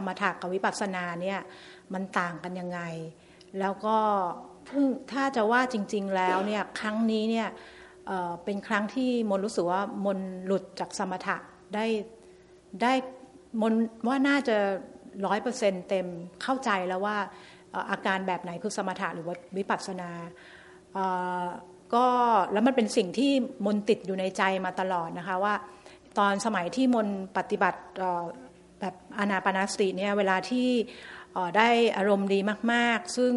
สมถะกับวิปัสสนาเนี่ยมันต่างกันยังไง แล้วก็พิ่งถ้าจะว่าจริง ๆแล้วเนี่ยครั้งนี้เนี่ยเป็นครั้งที่มนรู้สึกว่ามนหลุดจากสมถะได้ได้มนว่าน่าจะร้อยเปอร์เซ็นเต็มเข้าใจแล้วว่าอาการแบบไหนคือสมถะหรือว่าวิปัสสนาก็แล้วมันเป็นสิ่งที่มนติดอยู่ในใจมาตลอดนะคะว่า ตอนสมัยที่มนปฏิบัติ แบบอนาปนาสติเนี่ยเวลาที่ได้อารมณ์ดีมาก ๆ ซึ่ง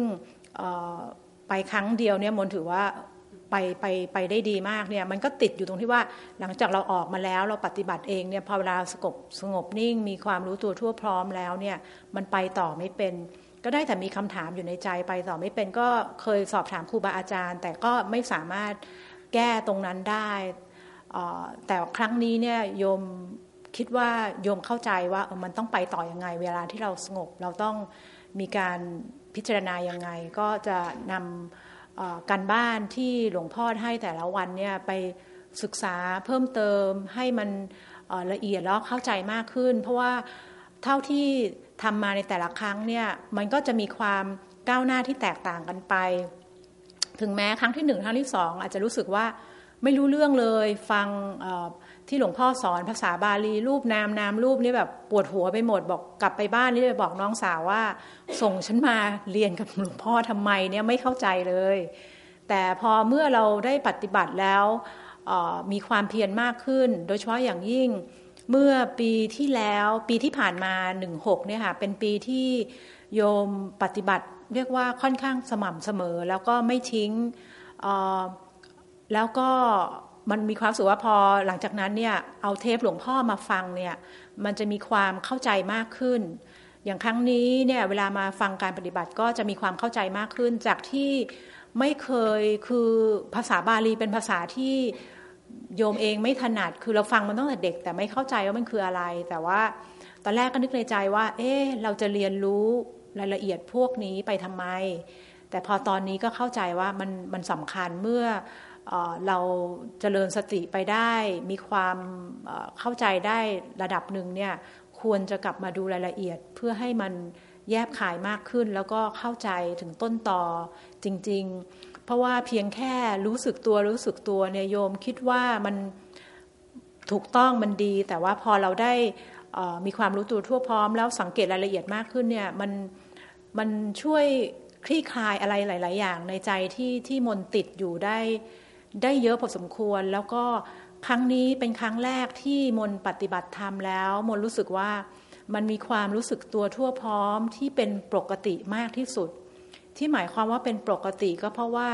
ไปครั้งเดียวเนี่ยมนถือว่าไปไปไปได้ดีมากเนี่ยมันก็ติดอยู่ตรงที่ว่าหลังจากเราออกมาแล้วเราปฏิบัติเองเนี่ยพอเวลาสงบสงบนิ่ง มีความรู้ตัวทั่วพร้อมแล้วเนี่ยมันไปต่อไม่เป็น ก็ได้แต่มีคำถามอยู่ในใจไปต่อไม่เป็นก็เคยสอบถามครูบาอาจารย์ แต่ก็ไม่สามารถแก้ตรงนั้นได้แต่ครั้งนี้เนี่ยโยม คิดว่าโยมเข้าใจว่ามันต้องไปต่ออยังไง เวลาที่เราสงบ เราต้องมีการพิจารณายังไง ก็จะนำการบ้านที่หลวงพ่อให้แต่ละวันเนี่ยไปศึกษาเพิ่มเติมให้มันละเอียดแล้วเข้าใจมากขึ้น เพราะว่าเท่าที่ทำมาในแต่ละครั้งเนี่ยมันก็จะมีความก้าวหน้าที่แตกต่างกันไป ถึงแม้ครั้งที่หนึ่งครั้งที่สองอาจจะรู้สึกว่าไม่รู้เรื่องเลยฟัง ที่หลวงพ่อสอนภาษาบาลีรูปนามนามรูปนี่แบบปวดหัวไปหมดบอกกลับไปบ้านนี่ไปบอกน้องสาวว่า ส่งฉันมาเรียนกับหลวงพ่อทำไมเนี่ยไม่เข้าใจเลย แต่พอเมื่อเราได้ปฏิบัติแล้วมีความเพียรมากขึ้น โดยเฉพาะอย่างยิ่งเมื่อปีที่แล้วปีที่ผ่านมา 16เนี่ยค่ะเป็นปีที่โยมปฏิบัติเรียกว่าค่อนข้างสม่ำเสมอ แล้วก็ไม่ทิ้งแล้วก็ มันมีความสุขว่าพอหลังจากนั้นเนี่ยเอาเทปหลวงพ่อมาฟังเนี่ยมันจะมีความเข้าใจมากขึ้น อย่างครั้งนี้เนี่ยเวลามาฟังการปฏิบัติก็จะมีความเข้าใจมากขึ้น จากที่ไม่เคยคือภาษาบาลีเป็นภาษาที่โยมเองไม่ถนัดคือเราฟังมันตั้งแต่เด็ก แต่ไม่เข้าใจว่ามันคืออะไร แต่ว่าตอนแรกก็นึกในใจว่า เอ๊เราจะเรียนรู้รายละเอียดพวกนี้ไปทำไม แต่พอตอนนี้ก็เข้าใจว่ามันมันสำคัญเมื่อ เราเจริญสติไปได้ มีความเข้าใจได้ระดับหนึ่งเนี่ยควรจะกลับมาดูรายละเอียดเพื่อให้มันแยบขายมากขึ้น แล้วก็เข้าใจถึงต้นต่อจริง ๆ เพราะว่าเพียงแค่รู้สึกตัวรู้สึกตัวเนี่ยโยมคิดว่ามันถูกต้องมันดี แต่ว่าพอเราได้มีความรู้ตัวทั่วพร้อม แล้วสังเกตรายละเอียดมากขึ้นเนี่ยมันมันช่วยคลี่คลายอะไรหลาย ๆ อย่างในใจที่ที่มนติดอยู่ได้ ได้เยอะพอสมควร แล้วก็ครั้งนี้เป็นครั้งแรกที่มนปฏิบัติธรรมแล้ว มนรู้สึกว่ามันมีความรู้สึกตัวทั่วพร้อมที่เป็นปกติมากที่สุด ที่หมายความว่าเป็นปกติก็เพราะว่า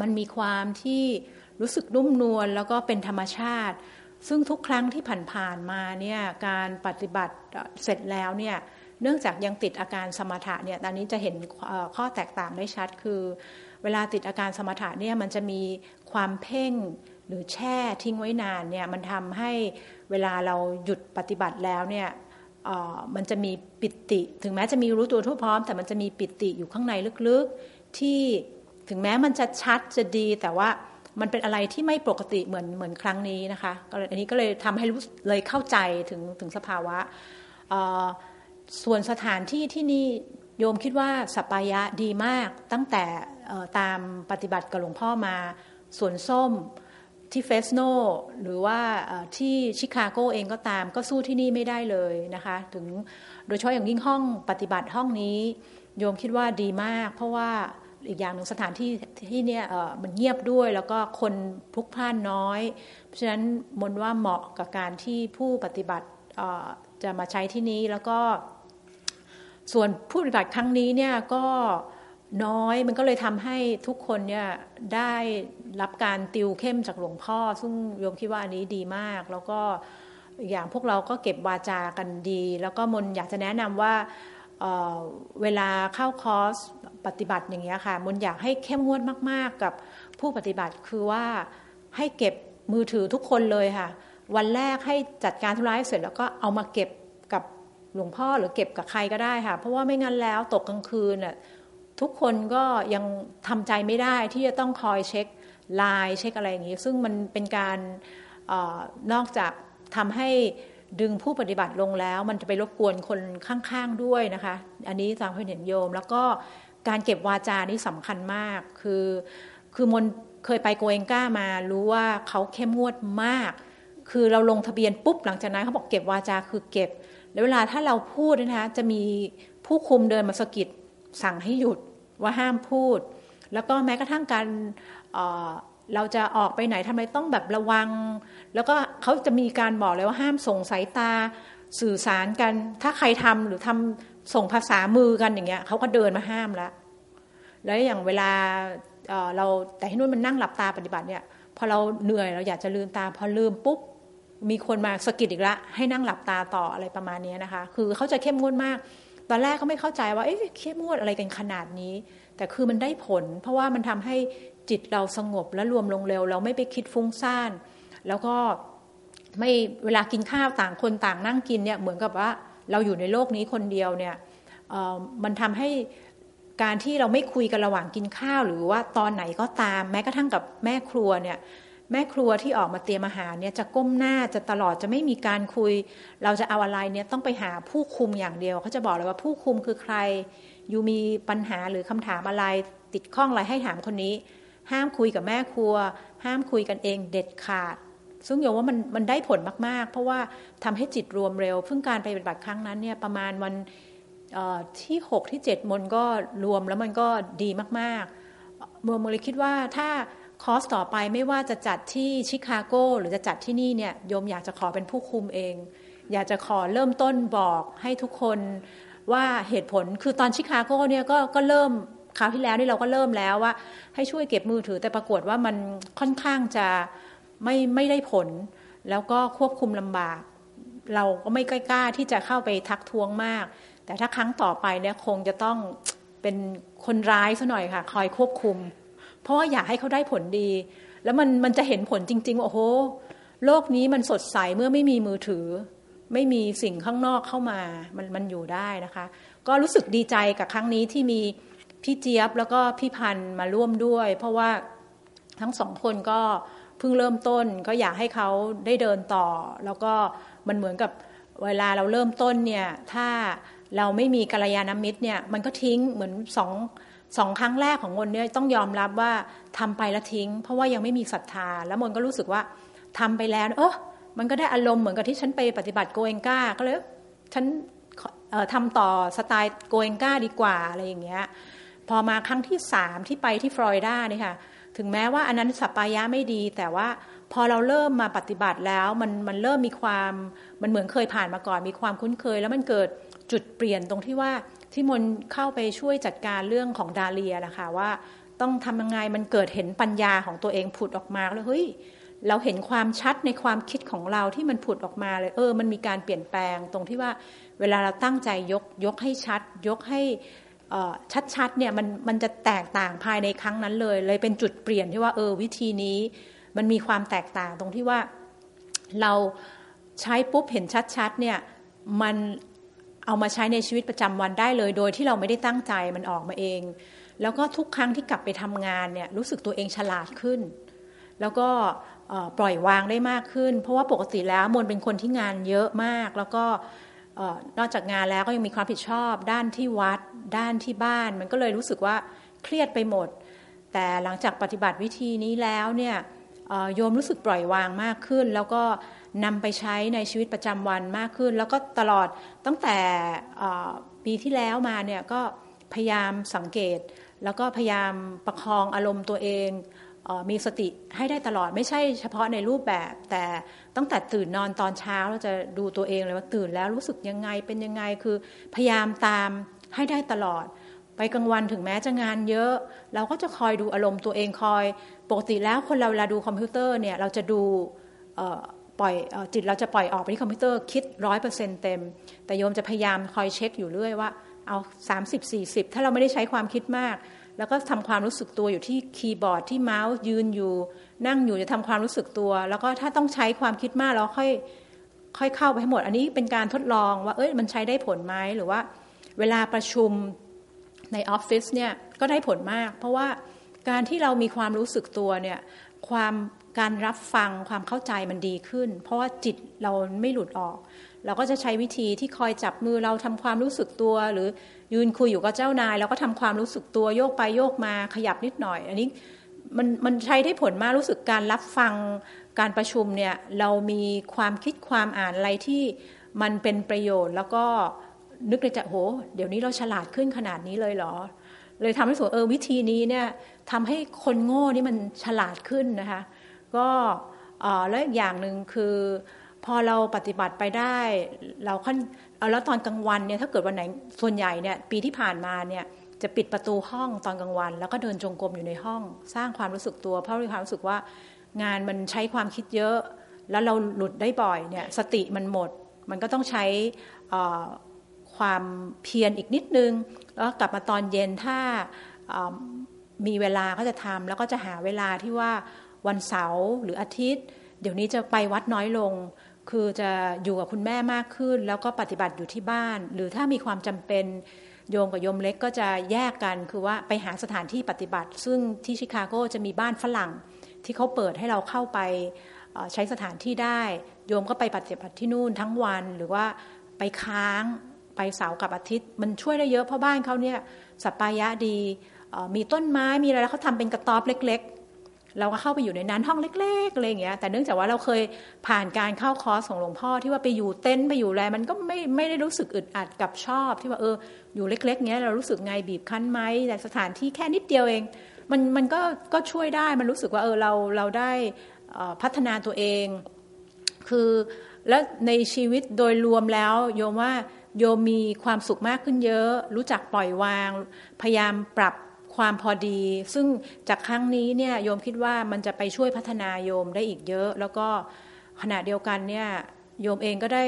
มันมีความที่รู้สึกนุ่มนวลแล้วก็เป็นธรรมชาติ ซึ่งทุกครั้งที่ผ่านๆมาเนี่ยการปฏิบัติเสร็จแล้วเนี่ยเนื่องจากยังติดอาการสมถะเนี่ยตอนนี้จะเห็นข้อแตกต่างได้ชัดคือ เวลาติดอาการสมถะเนี่ยมันจะมีความเพ่งหรือแช่ทิ้งไว้นานเนี่ยมันทำให้เวลาเราหยุดปฏิบัติแล้วเนี่ยมันจะมีปิติ ถึงแม้จะมีรู้ตัวทั่วพร้อม แต่มันจะมีปิติอยู่ข้างในลึกๆ ที่ถึงแม้มันจะชัดจะดี แต่ว่ามันเป็นอะไรที่ไม่ปกติเหมือนเหมือนครั้งนี้นะคะอันนี้ก็เลยทำให้รู้เลยเข้าใจถึงถึงสภาวะส่วนสถานที่ที่นี่ โยมคิดว่าสัปายะดีมากตั้งแต่ตามปฏิบัติกับหลวงพ่อมาสวนส้มที่เฟสโนหรือว่าที่ชิคาโกเองก็ตามก็สู้ที่นี่ไม่ได้เลยนะคะถึงโดยเฉพาะอย่างยิ่งห้องปฏิบัติห้องนี้ โยมคิดว่าดีมาก เพราะว่าอีกอย่างหนึ่งสถานที่ที่เนี่ยมันเงียบด้วยแล้วก็คนพลุกพล่านน้อย เพราะฉะนั้นมนว่าเหมาะกับการที่ผู้ปฏิบัติจะมาใช้ที่นี้แล้วก็ ส่วนผู้ปฏิบัติครั้งนี้เนี่ยก็น้อยมันก็เลยทำให้ทุกคนเนี่ยได้รับการติวเข้มจากหลวงพ่อ ซึ่งโยมคิดว่าอันนี้ดีมาก แล้วก็อย่างพวกเราก็เก็บวาจากันดี แล้วก็มนอยากจะแนะนำว่าเเวลาเข้าคอร์สปฏิบัติอย่างเงี้ยค่ะ มนอยากให้เข้มงวดมาก ๆ กับผู้ปฏิบัติคือว่าให้เก็บมือถือทุกคนเลยค่ะ วันแรกให้จัดการธุระเสร็จแล้วก็เอามาเก็บกับ หลวงพ่อหรือเก็บกับใครก็ได้ค่ะ เพราะว่าไม่งั้นแล้วตกกลางคืนน่ะทุกคนก็ยังทำใจไม่ได้ที่จะต้องคอยเช็คไลน์เช็คอะไรอย่างนี้ ซึ่งมันเป็นการออนอกจากทำให้ดึงผู้ปฏิบัติลงแล้ว มันจะไปรบกวนคนข้างๆด้วยนะคะ อันนี้ตามความเห็นโยม แล้วก็การเก็บวาจานี่สำคัญมาก คือคือมนเคยไปโกเองก้ามารู้ว่าเขาเข้มงวดมาก คือเราลงทะเบียนปุ๊บหลังจากนั้นเขาบอกเก็บวาจาคือเก็บ แล้วเวลาถ้าเราพูดนะคะจะมีผู้คุมเดินมาสกิดสั่งให้หยุดว่าห้ามพูด แล้วก็แม้กระทั่งการเเราจะออกไปไหนทำไมต้องแบบระวัง แล้วก็เขาจะมีการบอกเลยว่าห้ามส่งสายตาสื่อสารกัน ถ้าใครทำหรือทำส่งภาษามือกันอย่างเงี้ยเขาก็เดินมาห้ามแล้ว แล้วอย่างเวลาเราแต่ที่นู่นมันนั่งหลับตาปฏิบัติเนี่ยพอเราเหนื่อยเราอยากจะลืมตาพอลืมปุ๊บ มีคนมาสกิดอีกละ ให้นั่งหลับตาต่ออะไรประมาณนี้นะคะ คือเขาจะเข้มงวดมาก ตอนแรกเขาไม่เข้าใจว่าเอ๊ะเข้มงวดอะไรกันขนาดนี้ แต่คือมันได้ผล เพราะว่ามันทำให้จิตเราสงบและรวมลงเร็ว เราไม่ไปคิดฟุ้งซ่าน แล้วก็ไม่เวลากินข้าวต่างคนต่างนั่งกินเนี่ยเหมือนกับว่าเราอยู่ในโลกนี้คนเดียวเนี่ยมันทำให้การที่เราไม่คุยกันระหว่างกินข้าว หรือว่าตอนไหนก็ตามแม้กระทั่งกับแม่ครัวเนี่ย แม่ครัวที่ออกมาเตรียมอาหารเนี่ยจะก้มหน้าจะตลอดจะไม่มีการคุย เราจะเอาอะไรเนี่ยต้องไปหาผู้คุมอย่างเดียวเขาจะบอกเลยว่าผู้คุมคือใคร อยู่มีปัญหาหรือคำถามอะไร ติดข้องอะไรให้ถามคนนี้ ห้ามคุยกับแม่ครัว ห้ามคุยกันเองเด็ดขาด ซึ่งโยว่ามันมันได้ผลมาก ๆ เพราะว่าทำให้จิตรวมเร็วเพิ่งการไปปฏิบัติครั้งนั้นเนี่ยประมาณวันที่ 6 ที่ 7 มนก็รวมแล้วมันก็ดีมากๆเมื่อมเลยคิดว่าถ้า คอร์สต่อไปไม่ว่าจะจัดที่ชิคาโกหรือจะจัดที่นี่เนี่ยโยมอยากจะขอเป็นผู้คุมเอง อยากจะขอเริ่มต้นบอกให้ทุกคนว่าเหตุผลคือตอนชิคาโกเนี่ยก็ก็เริ่มคราวที่แล้วนี่เราก็เริ่มแล้วว่า ให้ช่วยเก็บมือถือแต่ปรากฏว่ามันค่อนข้างจะไม่ไม่ได้ผล แล้วก็ควบคุมลำบาก เราก็ไม่กล้าที่จะเข้าไปทักท้วงมาก แต่ถ้าครั้งต่อไปเนี่ยคงจะต้องเป็นคนร้ายซะหน่อยค่ะ คอยควบคุม เพราะว่าอยากให้เขาได้ผลดี แล้วมันมันจะเห็นผลจริงๆว่าโอ้โห โลกนี้มันสดใสเมื่อไม่มีมือถือ ไม่มีสิ่งข้างนอกเข้ามา มันมันอยู่ได้นะคะ ก็รู้สึกดีใจกับครั้งนี้ที่มีพี่เจี๊ยบแล้วก็พี่พันธ์มาร่วมด้วย เพราะว่าทั้งสองคนก็เพิ่งเริ่มต้น ก็อยากให้เขาได้เดินต่อ แล้วก็มันเหมือนกับเวลาเราเริ่มต้นเนี่ยถ้าเราไม่มีกัลยาณมิตรเนี่ยมันก็ทิ้งเหมือนสอง สองครั้งแรกของมนเนี่ยต้องยอมรับว่าทำไปแล้วทิ้ง เพราะว่ายังไม่มีศรัทธา แล้วมนก็รู้สึกว่าทำไปแล้วเออมันก็ได้อารมณ์เหมือนกับที่ฉันไปปฏิบัติโกเอนกาก็เลยฉันทำต่อสไตล์โกเอนกาดีกว่าอะไรอย่างเงี้ยพอมาครั้งที่สามที่ไปที่ฟลอริดาเนี่ยค่ะถึงแม้ว่าอันนั้นสัปปายะไม่ดี แต่ว่าพอเราเริ่มมาปฏิบัติแล้วมันมันเริ่มมีความมันเหมือนเคยผ่านมาก่อนมีความคุ้นเคย แล้วมันเกิดจุดเปลี่ยนตรงที่ว่า ที่มนเข้าไปช่วยจัดการเรื่องของดาเลียนะคะว่าต้องทำยังไงมันเกิดเห็นปัญญาของตัวเองผุดออกมาแล้วเฮ้ยเราเห็นความชัดในความคิดของเราที่มันผุดออกมาเลยเออ มันมีการเปลี่ยนแปลงตรงที่ว่าเวลาเราตั้งใจยกยกให้ชัด ยกให้ชัดๆเนี่ยมันมันจะแตกต่างภายในครั้งนั้นเลย เลยเป็นจุดเปลี่ยนที่ว่าเออวิธีนี้ มันมีความแตกต่างตรงที่ว่าเราใช้ปุ๊บเห็นชัดๆเนี่ยมัน เอามาใช้ในชีวิตประจำวันได้เลย โดยที่เราไม่ได้ตั้งใจมันออกมาเอง แล้วก็ทุกครั้งที่กลับไปทำงานเนี่ยรู้สึกตัวเองฉลาดขึ้น แล้วก็ปล่อยวางได้มากขึ้น เพราะว่าปกติแล้วมนเป็นคนที่งานเยอะมาก แล้วก็นอกจากงานแล้วก็ยังมีความผิดชอบ ด้านที่วัด ด้านที่บ้าน มันก็เลยรู้สึกว่าเครียดไปหมด แต่หลังจากปฏิบัติวิธีนี้แล้วเนี่ยโยมรู้สึกปล่อยวางมากขึ้น แล้วก็ นำไปใช้ในชีวิตประจำวันมากขึ้น แล้วก็ตลอดตั้งแต่ปีที่แล้วมาเนี่ยก็พยายามสังเกต แล้วก็พยายามประคองอารมณ์ตัวเองมีสติให้ได้ตลอดไม่ใช่เฉพาะในรูปแบบ แต่ตั้งแต่ตื่นนอนตอนเช้าเราจะดูตัวเองเลยว่าตื่นแล้วรู้สึกยังไงเป็นยังไงคือพยายามตามให้ได้ตลอด ไปกลางวันถึงแม้จะงานเยอะ เราก็จะคอยดูอารมณ์ตัวเองคอย ปกติแล้วคนเราเวลาดูคอมพิวเตอร์เนี่ยเราจะดู ปล่อยจิตเราจะปล่อยออกไปที่คอมพิวเตอร์คิดร้อยเปอร์เซ็นต์เต็ม แต่โยมจะพยายามคอยเช็คอยู่เรื่อยว่าเอา 30 40 ถ้าเราไม่ได้ใช้ความคิดมาก แล้วก็ทำความรู้สึกตัวอยู่ที่คีย์บอร์ดที่เมาส์ยืนอยู่ นั่งอยู่จะทำความรู้สึกตัว แล้วก็ถ้าต้องใช้ความคิดมากเราค่อยค่อยเข้าไปให้หมด อันนี้เป็นการทดลองว่าเอ้ยมันใช้ได้ผลไหมหรือว่า เวลาประชุมในออฟฟิศเนี่ยก็ได้ผลมาก เพราะว่าการที่เรามีความรู้สึกตัวเนี่ย ความการรับฟังความเข้าใจมันดีขึ้น เพราะว่าจิตเราไม่หลุดออก เราก็จะใช้วิธีที่คอยจับมือเราทำความรู้สึกตัว หรือยืนคุยอยู่กับเจ้านายเราก็ทำความรู้สึกตัวโยกไปโยกมาขยับนิดหน่อย อันนี้มันมันใช้ได้ผลมากรู้สึกการรับฟังการประชุมเนี่ยเรามีความคิดความอ่านอะไรที่มันเป็นประโยชน์แล้วก็นึกในใจโห เดี๋ยวนี้เราฉลาดขึ้นขนาดนี้เลยเหรอ เลยทำให้สูเออวิธีนี้เนี่ยทำให้คนโง่นี่มันฉลาดขึ้นนะคะก็แล้วอย่างหนึ่งคือพอเราปฏิบัติไปได้เราขั้นแล้วตอนกลางวันเนี่ยถ้าเกิดวันไหนส่วนใหญ่เนี่ยปีที่ผ่านมาเนี่ยจะปิดประตูห้องตอนกลางวัน แล้วก็เดินจงกรมอยู่ในห้อง สร้างความรู้สึกตัว เพราะมีความรู้สึกว่างานมันใช้ความคิดเยอะ แล้วเราหลุดได้บ่อยเนี่ยสติมันหมด มันก็ต้องใช้ ความเพียรอีกนิดนึง แล้วกลับมาตอนเย็นถ้ามีเวลาก็จะทำแล้วก็จะหาเวลาที่ว่าวันเสาร์หรืออาทิตย์ เดี๋ยวนี้จะไปวัดน้อยลง คือจะอยู่กับคุณแม่มากขึ้น แล้วก็ปฏิบัติอยู่ที่บ้าน หรือถ้ามีความจำเป็นโยมกับโยมเล็กก็จะแยกกันคือว่าไปหาสถานที่ปฏิบัติ ซึ่งที่ชิคาโกจะมีบ้านฝรั่งที่เขาเปิดให้เราเข้าไปใช้สถานที่ได้ โยมก็ไปปฏิบัติที่นู่นทั้งวันหรือว่าไปค้าง ไปเสาร์กับอาทิตย์ มันช่วยได้เยอะเพราะบ้านเขาเนี่ยสัปปายะดีมีต้นไม้มีอะไรแล้วเขาทำเป็นกระต๊อบเล็ก ๆ เราก็เข้าไปอยู่ในนั้นห้องเล็กๆอะไรอย่างเงี้ยแต่เนื่องจากว่าเราเคยผ่านการเข้าคอร์สของหลวงพ่อที่ว่าไปอยู่เต็นท์ไปอยู่อะไรมันก็ไม่ไม่ได้รู้สึกอึดอัดกับชอบ ที่ว่าเอออยู่เล็ก ๆเงี้ยเรารู้สึกไงบีบคั้นไหมแต่สถานที่แค่นิดเดียวเอง มันมันก็ก็ช่วยได้มันรู้สึกว่าเออเราเราได้พัฒนาตัวเอง คือแล้วในชีวิตโดยรวมแล้วโยมว่า โยมมีความสุขมากขึ้นเยอะ รู้จักปล่อยวาง พยายามปรับความพอดี ซึ่งจากครั้งนี้เนี่ยโยมคิดว่ามันจะไปช่วยพัฒนาโยมได้อีกเยอะ แล้วก็ขณะเดียวกันเนี่ยโยมเองก็ได้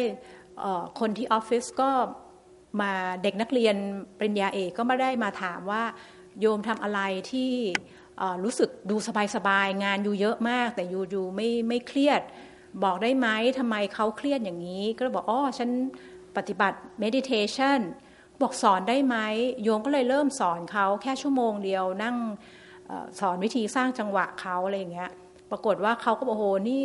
คนที่ออฟฟิศก็มาเด็กนักเรียนปริญญาเอกก็ม่ได้มาถามว่าโยมทำอะไรที่รู้สึกดูสบายๆงานอยู่เยอะมาก แต่อยู่อยู่ไม่ไม่เครียด บอกได้ไหมทำไมเขาเครียดอย่างนี้ ก็บอกอ๋อฉัน ปฏิบัติ meditation บอกสอนได้ไหมโยมก็เลยเริ่มสอนเขาแค่ชั่วโมงเดียวนั่งสอนวิธีสร้างจังหวะเขาอะไรอย่างเงี้ย ปรากฏว่าเขาก็บอกโอ้โหนี่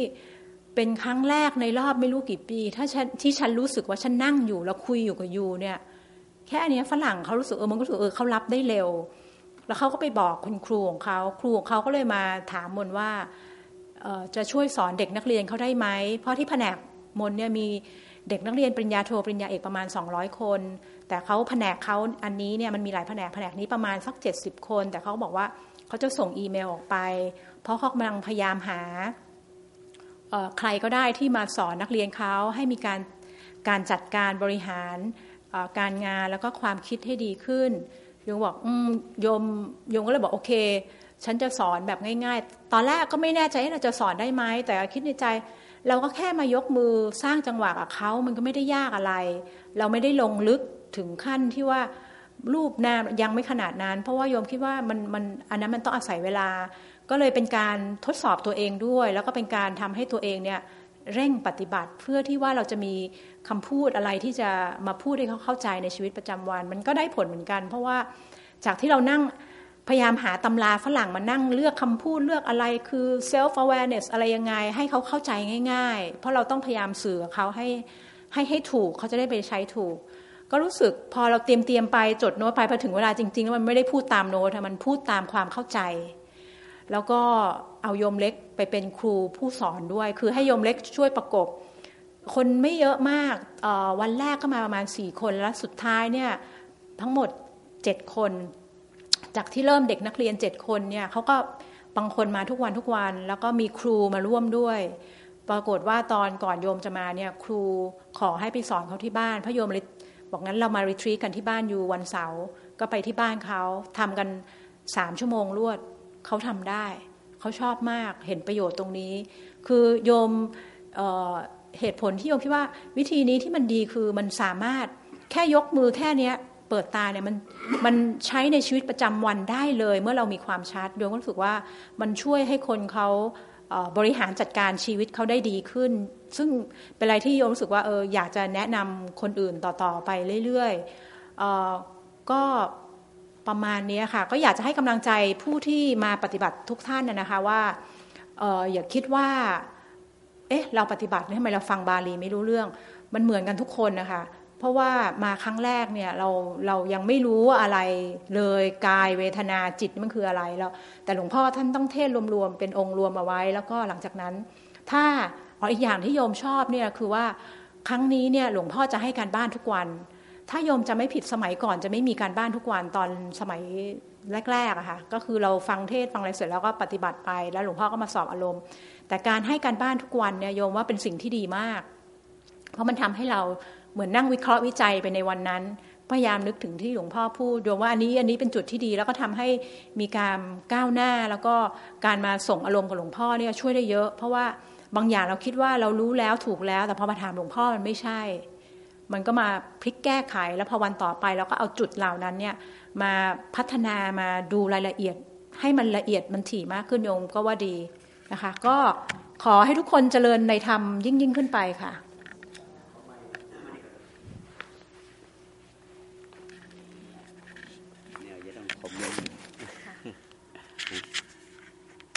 เป็นครั้งแรกในรอบไม่รู้กี่ปี ถ้าฉันที่ฉันรู้สึกว่าฉันนั่งอยู่แล้วคุยอยู่กับยูเนี่ย แค่นี้ฝรั่งเขารู้สึกเออมันก็รู้สึกเออเขารับได้เร็ว แล้วเขาก็ไปบอกคุณครูของเขาครูของเขาก็เลยมาถามมนว่าจะช่วยสอนเด็กนักเรียนเขาได้ไหมเพราะที่แผนกมนเนี่ยมี เด็กนักเรียนปริญญาโทปริญญาเอกประมาณ 200 คน แต่เขาแผนกเขาอันนี้เนี่ยมันมีหลายแผนกแผนกนี้ประมาณสักเจ็ดสิบคน แต่เขาบอกว่าเขาจะส่งอีเมลออกไป เพราะเขากำลังพยายามหาใครก็ได้ที่มาสอนนักเรียนเขาให้มีการการจัดการบริหารการงานแล้วก็ความคิดให้ดีขึ้นโยมบอกอืมโยมโยมก็เลยบอกโอเค ฉันจะสอนแบบง่าย ๆ ตอนแรกก็ไม่แน่ใจว่าเราจะสอนได้ไหมแต่คิดในใจ เราก็แค่มายกมือสร้างจังหวะกับเขามันก็ไม่ได้ยากอะไร เราไม่ได้ลงลึกถึงขั้นที่ว่ารูปนามยังไม่ขนาดนั้น เพราะว่าโยมคิดว่ามันมันอันนั้นมันต้องอาศัยเวลา ก็เลยเป็นการทดสอบตัวเองด้วย แล้วก็เป็นการทำให้ตัวเองเนี่ยเร่งปฏิบัติเพื่อที่ว่าเราจะมีคำพูดอะไรที่จะมาพูดให้เขาเข้าใจในชีวิตประจำวัน มันก็ได้ผลเหมือนกัน เพราะว่าจากที่เรานั่ง พยายามหาตำราฝรั่งมานั่งเลือกคำพูดเลือกอะไรคือ self awareness อะไรยังไง ให้เขาเข้าใจง่าย ๆ เพราะเราต้องพยายามสื่อเขาให้ให้ให้ถูกเขาจะได้ไปใช้ถูก ก็รู้สึกพอเราเตรียมเตรียมไปจดโน้ตไปพอถึงเวลาจริงๆแล้วมันไม่ได้พูดตามโน้ตมันพูดตามความเข้าใจ แล้วก็เอาโยมเล็กไปเป็นครูผู้สอนด้วย คือให้โยมเล็กช่วยประกบ คนไม่เยอะมากวันแรกก็มาประมาณสี่คนแล้วสุดท้ายเนี่ยทั้งหมดเจ็ดคน จากที่เริ่มเด็กนักเรียนเจ็ดคนเนี่ยเขาก็บางคนมาทุกวันทุกวัน แล้วก็มีครูมาร่วมด้วย ปรากฏว่าตอนก่อนโยมจะมาเนี่ยครูขอให้ไปสอนเขาที่บ้านพระโยมเลยบอกงั้นเรามารีทรีกันที่บ้านอยู่วันเสาร์ก็ไปที่บ้านเขาทำกันสามชั่วโมงรวดเขาทำได้เขาชอบมากเห็นประโยชน์ตรงนี้ คือโยมเเหตุผลที่โยมคิดว่าวิธีนี้ที่มันดีคือมันสามารถแค่ยกมือแค่นี้ เปิดตาเนี่ยมันมันใช้ในชีวิตประจำวันได้เลย เมื่อเรามีความชัดโยมก็รู้สึกว่ามันช่วยให้คนเขาบริหารจัดการชีวิตเขาได้ดีขึ้น ซึ่งเป็นอะไรที่โยมรู้สึกว่าเอออยากจะแนะนำคนอื่นต่อๆไปเรื่อยๆก็ประมาณนี้ค่ะ ก็อยากจะให้กำลังใจผู้ที่มาปฏิบัติทุกท่านนะคะว่าอออย่าคิดว่าเอ๊ะเราปฏิบัติทำไมเราฟังบาลีไม่รู้เรื่อง มันเหมือนกันทุกคนนะคะ เพราะว่ามาครั้งแรกเนี่ยเราเรายังไม่รู้อะไรเลยกายเวทนาจิตมันคืออะไรแล้วแต่หลวงพ่อท่านต้องเทศรวมๆเป็นองค์รวมเอาไว้ แล้วก็หลังจากนั้น ถ้าอ๋ออีกอย่างที่โยมชอบเนี่ยคือว่าครั้งนี้เนี่ยหลวงพ่อจะให้การบ้านทุกวัน ถ้าโยมจะไม่ผิดสมัยก่อนจะไม่มีการบ้านทุกวันตอนสมัยแรกๆอะค่ะก็คือเราฟังเทศฟังอะไรเสร็จแล้วก็ปฏิบัติไปแล้วหลวงพ่อก็มาสอบอารมณ์ แต่การให้การบ้านทุกวันเนี่ยโยมว่าเป็นสิ่งที่ดีมาก เพราะมันทำให้เรา เหมือนนั่งวิเคราะห์วิจัยไปในวันนั้น พยายามนึกถึงที่หลวงพ่อพูดโยมว่าอันนี้อันนี้เป็นจุดที่ดี แล้วก็ทำให้มีการก้าวหน้า แล้วก็การมาส่งอารมณ์กับหลวงพ่อเนี่ยช่วยได้เยอะ เพราะว่าบางอย่างเราคิดว่าเรารู้แล้วถูกแล้ว แต่พอมาถามหลวงพ่อมันไม่ใช่ มันก็มาพลิกแก้ไข แล้วพอวันต่อไปเราก็เอาจุดเหล่านั้นเนี่ยมาพัฒนามาดูรายละเอียด ให้มันละเอียดมันถี่มากขึ้นโยมก็ว่าดีนะคะ ก็ขอให้ทุกคนเจริญในธรรมยิ่งยิ่งขึ้นไปค่ะ